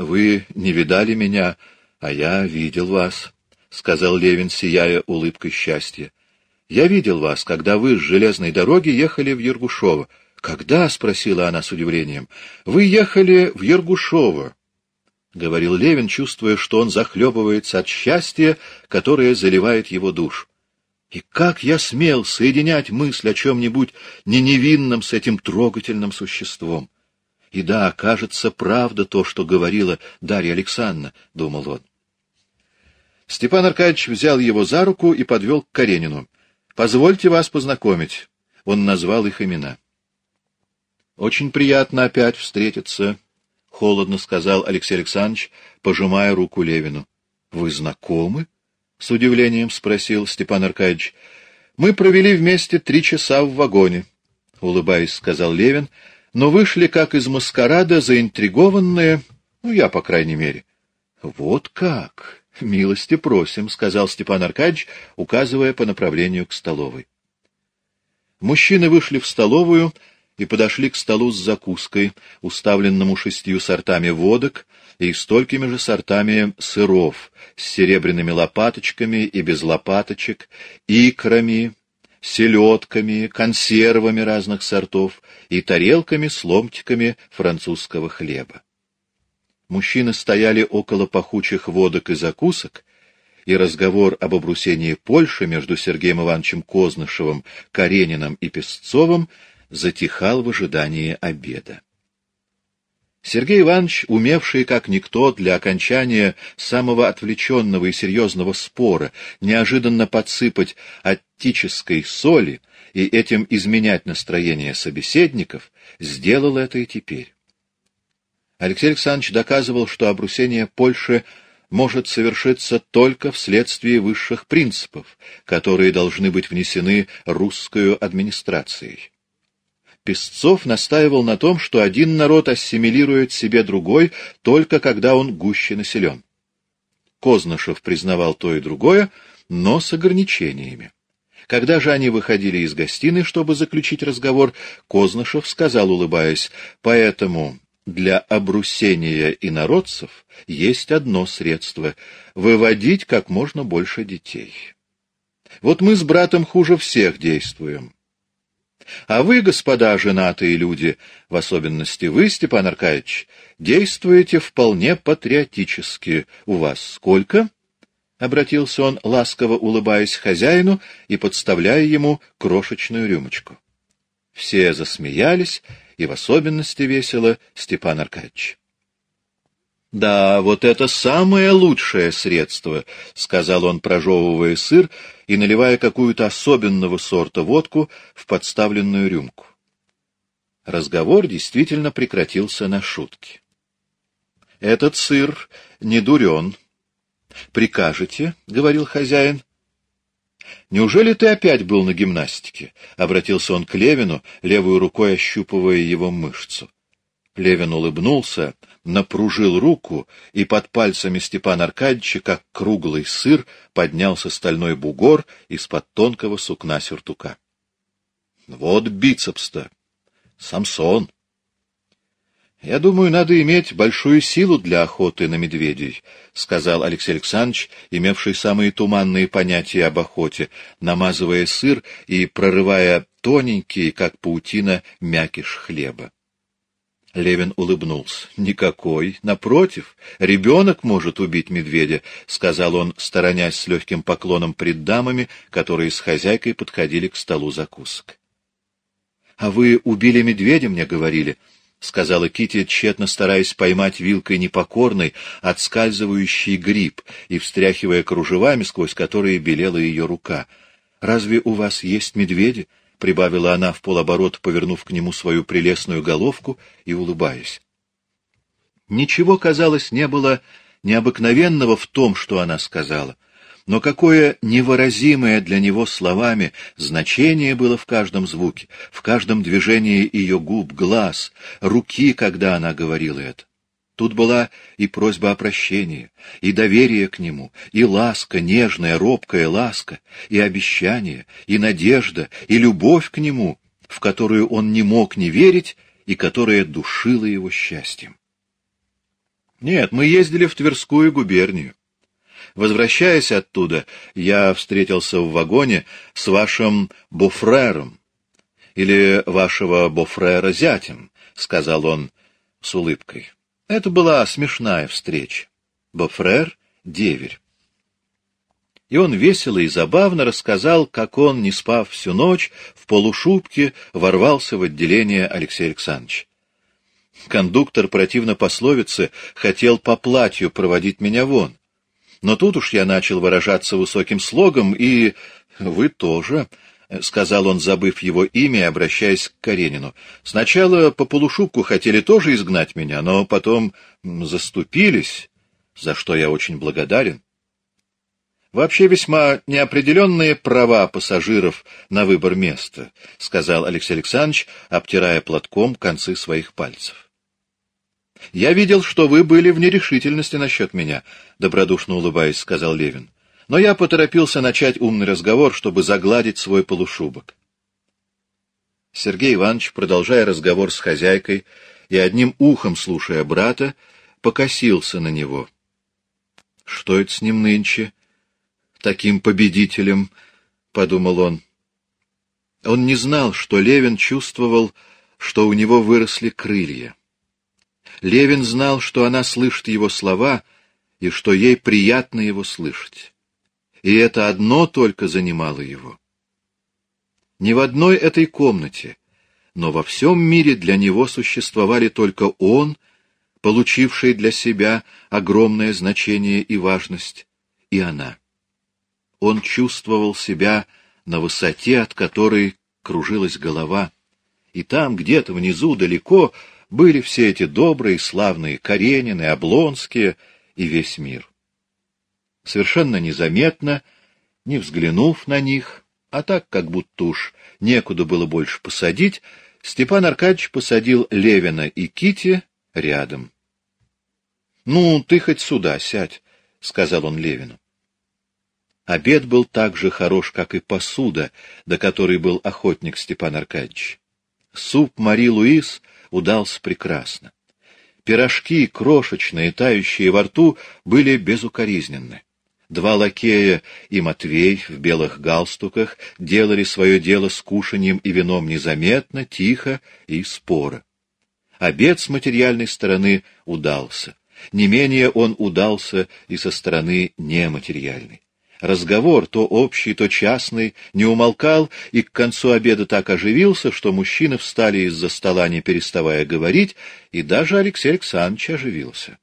Вы не видали меня, а я видел вас, — сказал Левин, сияя улыбкой счастья. Я видел вас, когда вы с железной дороги ехали в Ергушово. Когда? — спросила она с удивлением. — Вы ехали в Ергушово, — говорил Левин, чувствуя, что он захлебывается от счастья, которое заливает его душу. И как я смел соединять мысль о чем-нибудь не невинном с этим трогательным существом? И да, кажется, правда то, что говорила Дарья Александровна, — думал он. Степан Аркадьевич взял его за руку и подвел к Каренину. — Позвольте вас познакомить. Он назвал их имена. — Очень приятно опять встретиться, — холодно сказал Алексей Александрович, пожимая руку Левину. — Вы знакомы? — с удивлением спросил Степан Аркадьевич. — Мы провели вместе три часа в вагоне, — улыбаясь, сказал Левин, — но вышли как из маскарада заинтригованные, ну, я, по крайней мере. — Вот как! — Милости просим, — сказал Степан Аркадьевич, указывая по направлению к столовой. Мужчины вышли в столовую и подошли к столу с закуской, уставленному шестью сортами водок и столькими же сортами сыров, с серебряными лопаточками и без лопаточек, икрами, селедками, консервами разных сортов и тарелками с ломтиками французского хлеба. Мужчины стояли около пахучих водок и закусок, и разговор об обрусении Польши между Сергеем Ивановичем Кознышевым, Карениным и Песцовым затихал в ожидании обеда. Сергей Иванович, умевший как никто для окончания самого отвлеченного и серьезного спора, неожиданно подсыпать оттической соли и этим изменять настроение собеседников, сделал это и теперь. Алексей Александрович доказывал, что обрусение Польши может совершиться только вследствие высших принципов, которые должны быть внесены русской администрацией. Песцов настаивал на том, что один народ ассимилирует себе другой только когда он гуще населен. Кознышев признавал то и другое, но с ограничениями. Когда же они выходили из гостиной, чтобы заключить разговор, Кознышев сказал, улыбаясь, «Поэтому для обрусения инородцев есть одно средство — выводить как можно больше детей. Вот мы с братом хуже всех действуем. А вы, господа женатые люди, в особенности вы, Степан Аркадьевич, действуете вполне патриотически. У вас сколько? — обратился он, ласково улыбаясь хозяину и подставляя ему крошечную рюмочку. Все засмеялись, и в особенности весело Степан Аркадьевич. — Да, вот это самое лучшее средство, — сказал он, прожевывая сыр и наливая какую-то особенного сорта водку в подставленную рюмку. Разговор действительно прекратился на шутке. — Этот сыр не дурен. — Прикажете, — говорил хозяин, «Неужели ты опять был на гимнастике?» — обратился он к Левину, левой рукой ощупывая его мышцу. Левин улыбнулся, напружил руку, и под пальцами Степана Аркадьевича, как круглый сыр, поднялся стальной бугор из-под тонкого сукна сюртука. — Вот бицепс-то! Самсон! Я думаю, надо иметь большую силу для охоты на медведей, — сказал Алексей Александрович, имевший самые туманные понятия об охоте, намазывая сыр и прорывая тоненький, как паутина, мякиш хлеба. Левин улыбнулся. — Никакой. Напротив, ребенок может убить медведя, — сказал он, сторонясь с легким поклоном пред дамами, которые с хозяйкой подходили к столу закусок. — А вы убили медведя, мне говорили, —— сказала Кити, тщетно стараясь поймать вилкой непокорный, отскальзывающий гриб и встряхивая кружевами, сквозь которые белела ее рука. — Разве у вас есть медведи? — прибавила она в полоборот, повернув к нему свою прелестную головку и улыбаясь. Ничего, казалось, не было необыкновенного в том, что она сказала — но какое невыразимое для него словами значение было в каждом звуке, в каждом движении ее губ, глаз, руки, когда она говорила это. Тут была и просьба о прощении, и доверие к нему, и ласка, нежная, робкая ласка, и обещание, и надежда, и любовь к нему, в которую он не мог не верить и которая душила его счастьем. Нет, мы ездили в Тверскую губернию. Возвращаясь оттуда, я встретился в вагоне с вашим буфрером, или вашего буфрера зятем, — сказал он с улыбкой. Это была смешная встреча. Буфрер — деверь. И он весело и забавно рассказал, как он, не спав всю ночь, в полушубке ворвался в отделение Алексея Александровича. Кондуктор противно пословице хотел по платью проводить меня вон. Но тут уж я начал выражаться высоким слогом, и вы тоже, — сказал он, забыв его имя, обращаясь к Каренину. — Сначала по полушубку хотели тоже изгнать меня, но потом заступились, за что я очень благодарен. Вообще весьма неопределенные права пассажиров на выбор места, — сказал Алексей Александрович, обтирая платком концы своих пальцев. — Я видел, что вы были в нерешительности насчет меня, — добродушно улыбаясь, сказал Левин. Но я поторопился начать умный разговор, чтобы загладить свой полушубок. Сергей Иванович, продолжая разговор с хозяйкой и одним ухом слушая брата, покосился на него. — Что это с ним нынче? Таким победителем, — подумал он. Он не знал, что Левин чувствовал, что у него выросли крылья. Левин знал, что она слышит его слова и что ей приятно его слышать. И это одно только занимало его. Не в одной этой комнате, но во всем мире для него существовали только он, получивший для себя огромное значение и важность, и она. Он чувствовал себя на высоте, от которой кружилась голова, и там, где-то внизу, далеко, были все эти добрые, славные Каренины, Облонские и весь мир. Совершенно незаметно, не взглянув на них, а так, как будто уж некуда было больше посадить, Степан Аркадьевич посадил Левина и Кити рядом. — Ну, ты хоть сюда сядь, — сказал он Левину. Обед был так же хорош, как и посуда, до которой был охотник Степан Аркадьевич. Суп Мари Луис удался прекрасно. Пирожки, крошечные, тающие во рту, были безукоризненны. Два лакея и Матвей в белых галстуках делали свое дело с кушанием и вином незаметно, тихо и споро. Обед с материальной стороны удался. Не менее он удался и со стороны нематериальной. Разговор, то общий, то частный, не умолкал, и к концу обеда так оживился, что мужчины встали из-за стола, не переставая говорить, и даже Алексей Александрович оживился.